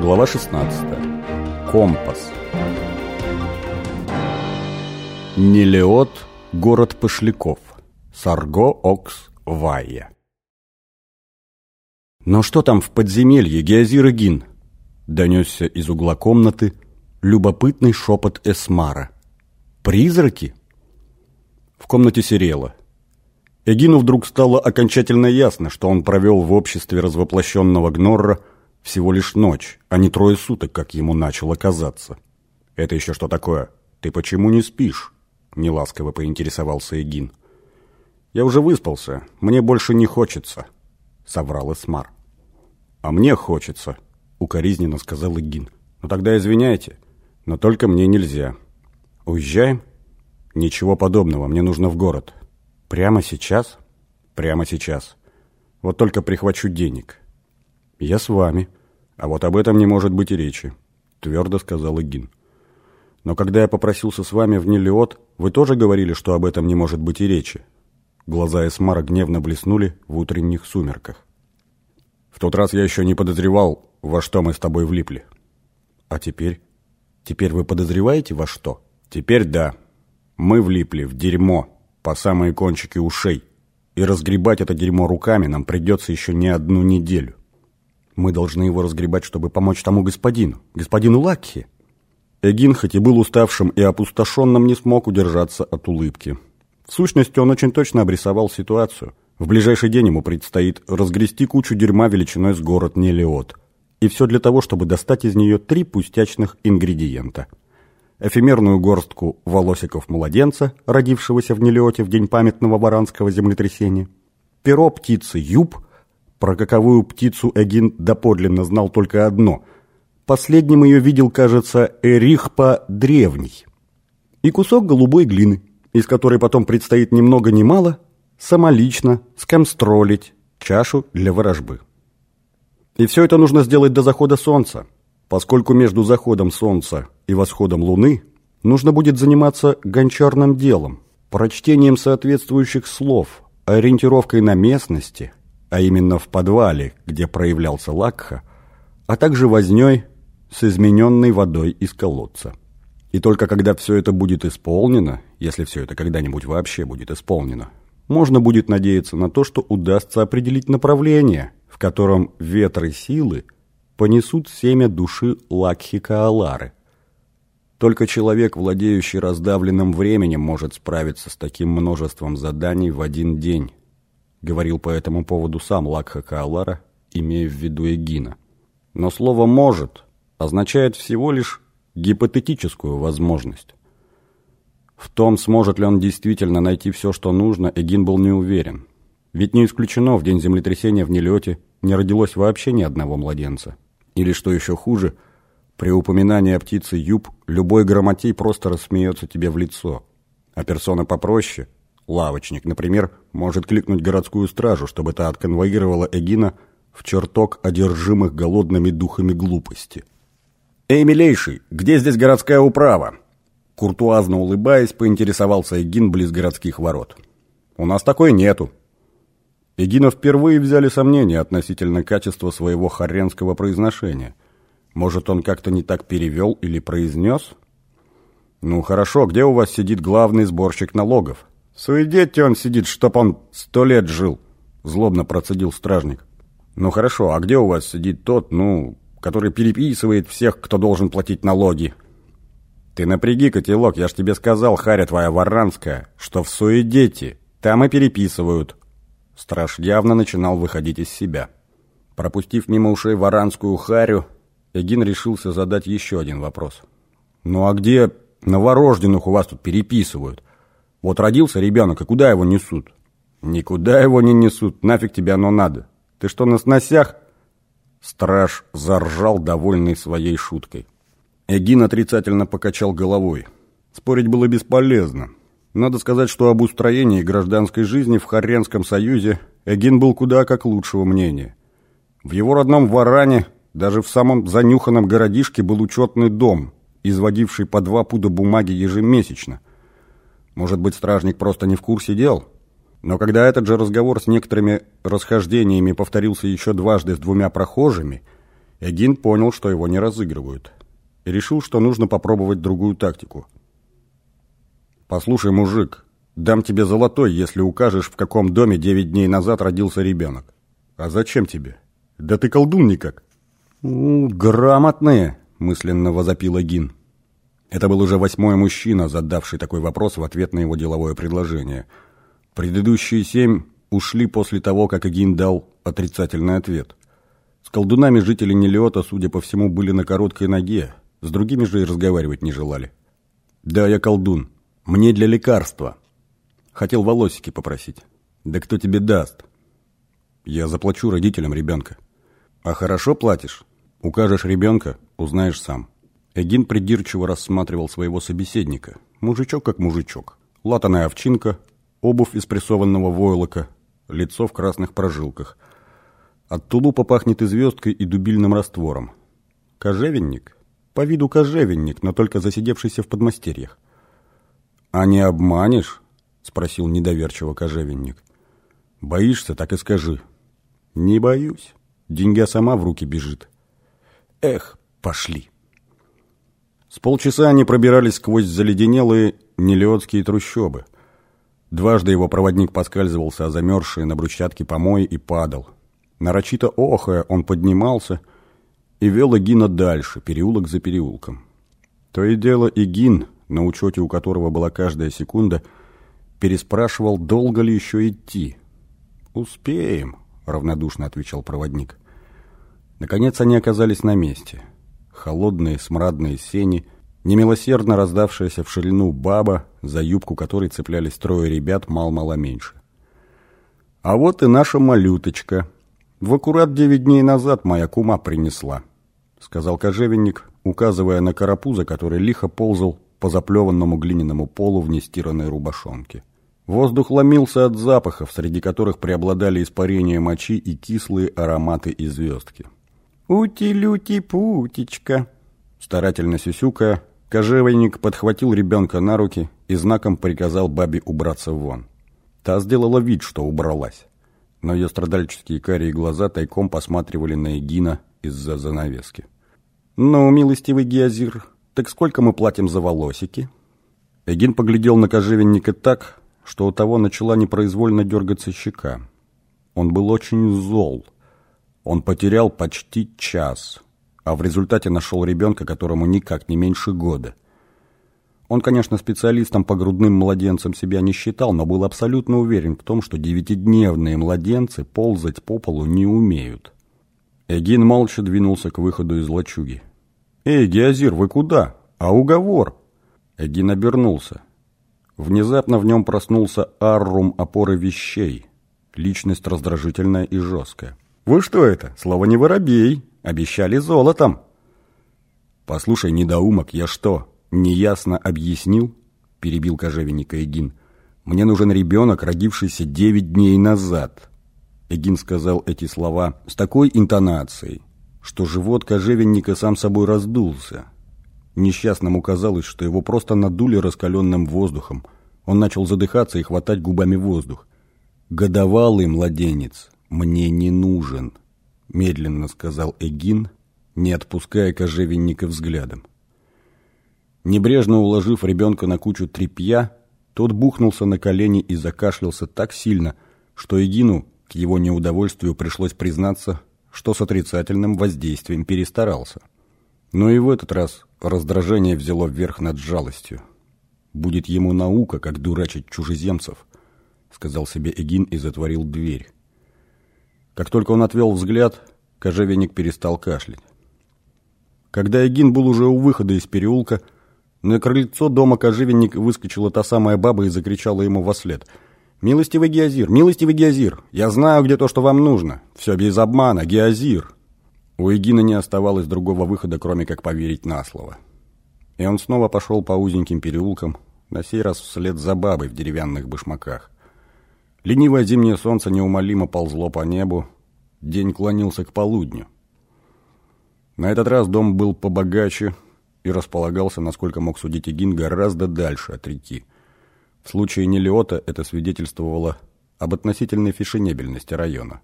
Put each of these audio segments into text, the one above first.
Глава 16. Компас. Нелеот, город пошляков. Сарго Окс Вайя. «Но что там в подземелье, Геозир и Гин?» Донесся из угла комнаты любопытный шепот Эсмара. «Призраки?» В комнате серело. Эгину вдруг стало окончательно ясно, что он провел в обществе развоплощенного Гнорра всего лишь ночь, а не трое суток, как ему начало казаться. «Это еще что такое? Ты почему не спишь?» — неласково поинтересовался Эгин. «Я уже выспался. Мне больше не хочется», — соврал Эсмар. «А мне хочется», — укоризненно сказал Эгин. «Ну тогда извиняйте, но только мне нельзя. Уезжаем?» «Ничего подобного, мне нужно в город». «Прямо сейчас?» «Прямо сейчас. Вот только прихвачу денег». «Я с вами. А вот об этом не может быть и речи», — твердо сказал Игин. «Но когда я попросился с вами в Нелиот, вы тоже говорили, что об этом не может быть и речи». Глаза Эсмара гневно блеснули в утренних сумерках. «В тот раз я еще не подозревал, во что мы с тобой влипли». «А теперь? Теперь вы подозреваете во что?» «Теперь да. Мы влипли в дерьмо» по самые кончики ушей, и разгребать это дерьмо руками нам придется еще не одну неделю. Мы должны его разгребать, чтобы помочь тому господину, господину Лакхи. Эгин, хоть и был уставшим и опустошенным, не смог удержаться от улыбки. В сущности, он очень точно обрисовал ситуацию. В ближайший день ему предстоит разгрести кучу дерьма величиной с город Нелиот. И все для того, чтобы достать из нее три пустячных ингредиента – эфемерную горстку волосиков младенца, родившегося в Нелете в день памятного варанского землетрясения, перо птицы Юб, про каковую птицу Эгин доподлинно знал только одно. Последним ее видел, кажется, Эрихпа Древний. И кусок голубой глины, из которой потом предстоит ни много ни мало самолично скомстролить чашу для ворожбы. И все это нужно сделать до захода солнца, поскольку между заходом солнца и восходом Луны нужно будет заниматься гончарным делом, прочтением соответствующих слов, ориентировкой на местности, а именно в подвале, где проявлялся Лакха, а также вознёй с измененной водой из колодца. И только когда все это будет исполнено, если все это когда-нибудь вообще будет исполнено, можно будет надеяться на то, что удастся определить направление, в котором ветры силы понесут семя души Лакхи Каалары, только человек, владеющий раздавленным временем, может справиться с таким множеством заданий в один день, говорил по этому поводу сам Лакха Каалара, имея в виду Эгина. Но слово «может» означает всего лишь гипотетическую возможность. В том, сможет ли он действительно найти все, что нужно, Эгин был не уверен. Ведь не исключено, в день землетрясения в Нелете не родилось вообще ни одного младенца. Или, что еще хуже – при упоминании о птице Юб любой грамотей просто рассмеется тебе в лицо. А персона попроще, лавочник, например, может кликнуть городскую стражу, чтобы та отконвоировала Эгина в чертог одержимых голодными духами глупости. «Эй, милейший, где здесь городская управа?» Куртуазно улыбаясь, поинтересовался Эгин близ городских ворот. «У нас такой нету». Эгина впервые взяли сомнения относительно качества своего хорренского произношения – может, он как-то не так перевел или произнес? Ну, хорошо, где у вас сидит главный сборщик налогов? Суедете он сидит, чтоб он сто лет жил, злобно процедил стражник. Ну, хорошо, а где у вас сидит тот, ну, который переписывает всех, кто должен платить налоги? Ты напряги котелок, я ж тебе сказал, харя твоя варанская, что в Суедете, там и переписывают. Страж явно начинал выходить из себя. Пропустив мимо ушей варанскую харю, Эгин решился задать еще один вопрос. «Ну а где новорожденных у вас тут переписывают? Вот родился ребенок, и куда его несут?» «Никуда его не несут, нафиг тебе оно надо? Ты что, на сносях?» Страж заржал, довольный своей шуткой. Эгин отрицательно покачал головой. Спорить было бесполезно. Надо сказать, что об устроении гражданской жизни в Харренском союзе Эгин был куда как лучшего мнения. В его родном Варане даже в самом занюханном городишке был учетный дом, изводивший по два пуда бумаги ежемесячно. Может быть, стражник просто не в курсе дел? Но когда этот же разговор с некоторыми расхождениями повторился еще дважды с двумя прохожими, Эгин понял, что его не разыгрывают, и решил, что нужно попробовать другую тактику. «Послушай, мужик, дам тебе золотой, если укажешь, в каком доме девять дней назад родился ребенок. А зачем тебе? Да ты колдун никак». «У, грамотные!» – мысленно возопил Эгин. Это был уже восьмой мужчина, задавший такой вопрос в ответ на его деловое предложение. Предыдущие семь ушли после того, как Эгин дал отрицательный ответ. С колдунами жители Нелиота, судя по всему, были на короткой ноге, с другими же и разговаривать не желали. «Да, я колдун. Мне для лекарства. Хотел волосики попросить. Да кто тебе даст? Я заплачу родителям ребенка. А хорошо платишь? Укажешь ребенка, узнаешь сам». Эгин придирчиво рассматривал своего собеседника. Мужичок как мужичок. Латаная овчинка, обувь из прессованного войлока, лицо в красных прожилках. От тулупа пахнет и звездкой, и дубильным раствором. Кожевенник? По виду кожевенник, но только засидевшийся в подмастерьях. «А не обманешь?» — спросил недоверчиво кожевенник. «Боишься, так и скажи». «Не боюсь. Деньга сама в руки бежит». «Эх, пошли». С полчаса они пробирались сквозь заледенелые нелиотские трущобы. Дважды его проводник поскальзывался о замерзшие на брусчатке помои и падал. Нарочито охая, он поднимался и вел Эгина дальше, переулок за переулком. То и дело Игин, на учете у которого была каждая секунда, переспрашивал, долго ли еще идти. «Успеем», — равнодушно отвечал проводник. Наконец они оказались на месте — холодные смрадные сени, немилосердно раздавшаяся в ширину баба, за юбку которой цеплялись трое ребят мал-мало меньше. А вот и наша малюточка. В аккурат девять дней назад моя кума принесла, сказал кожевенник, указывая на карапуза, который лихо ползал по заплеванному глиняному полу в нестиранной рубашонке. Воздух ломился от запахов, среди которых преобладали испарения мочи и кислые ароматы и звездки. «Ути-люти-путечка!» Старательно сюсюкая, кожевенник подхватил ребенка на руки и знаком приказал бабе убраться вон. Та сделала вид, что убралась, но ее страдальческие карие глаза тайком посматривали на Эгина из-за занавески. «Ну, милостивый Геозир, так сколько мы платим за волосики?» Эгин поглядел на кожевенника так, что у того начала непроизвольно дергаться щека. Он был очень зол – он потерял почти час, а в результате нашел ребенка, которому никак не меньше года. Он, конечно, специалистом по грудным младенцам себя не считал, но был абсолютно уверен в том, что девятидневные младенцы ползать по полу не умеют. Эгин молча двинулся к выходу из лачуги. «Эй, Геозир, вы куда? А уговор?» Эгин обернулся. Внезапно в нем проснулся аррум опоры вещей, личность раздражительная и жесткая. Вы что это? Слово не воробей. Обещали золотом. Послушай, недоумок, я что, неясно объяснил? Перебил кожевенника Эгин. Мне нужен ребенок, родившийся девять дней назад. Эгин сказал эти слова с такой интонацией, что живот кожевенника сам собой раздулся. Несчастному казалось, что его просто надули раскаленным воздухом. Он начал задыхаться и хватать губами воздух. Годовалый младенец «Мне не нужен», — медленно сказал Эгин, не отпуская кожевенника взглядом. Небрежно уложив ребенка на кучу тряпья, тот бухнулся на колени и закашлялся так сильно, что Эгину, к его неудовольствию, пришлось признаться, что с отрицательным воздействием перестарался. Но и в этот раз раздражение взяло вверх над жалостью. «Будет ему наука, как дурачить чужеземцев», — сказал себе Эгин и затворил дверь. Как только он отвел взгляд, кожевенник перестал кашлять. Когда Эгин был уже у выхода из переулка, на крыльцо дома кожевенник выскочила та самая баба и закричала ему во след. «Милостивый Геозир! Милостивый Геозир! Я знаю, где то, что вам нужно! Все без обмана! Геозир!» У Эгина не оставалось другого выхода, кроме как поверить на слово. И он снова пошел по узеньким переулкам, на сей раз вслед за бабой в деревянных башмаках. Ленивое зимнее солнце неумолимо ползло по небу, день клонился к полудню. На этот раз дом был побогаче и располагался, насколько мог судить Игин, гораздо дальше от реки. В случае Нелиота это свидетельствовало об относительной фешенебельности района.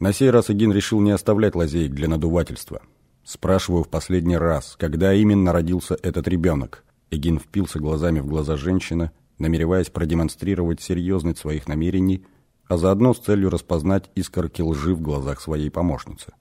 На сей раз Игин решил не оставлять лазеек для надувательства. Спрашиваю в последний раз, когда именно родился этот ребенок. Эгин впился глазами в глаза женщины, намереваясь продемонстрировать серьезность своих намерений, а заодно с целью распознать искорки лжи в глазах своей помощницы.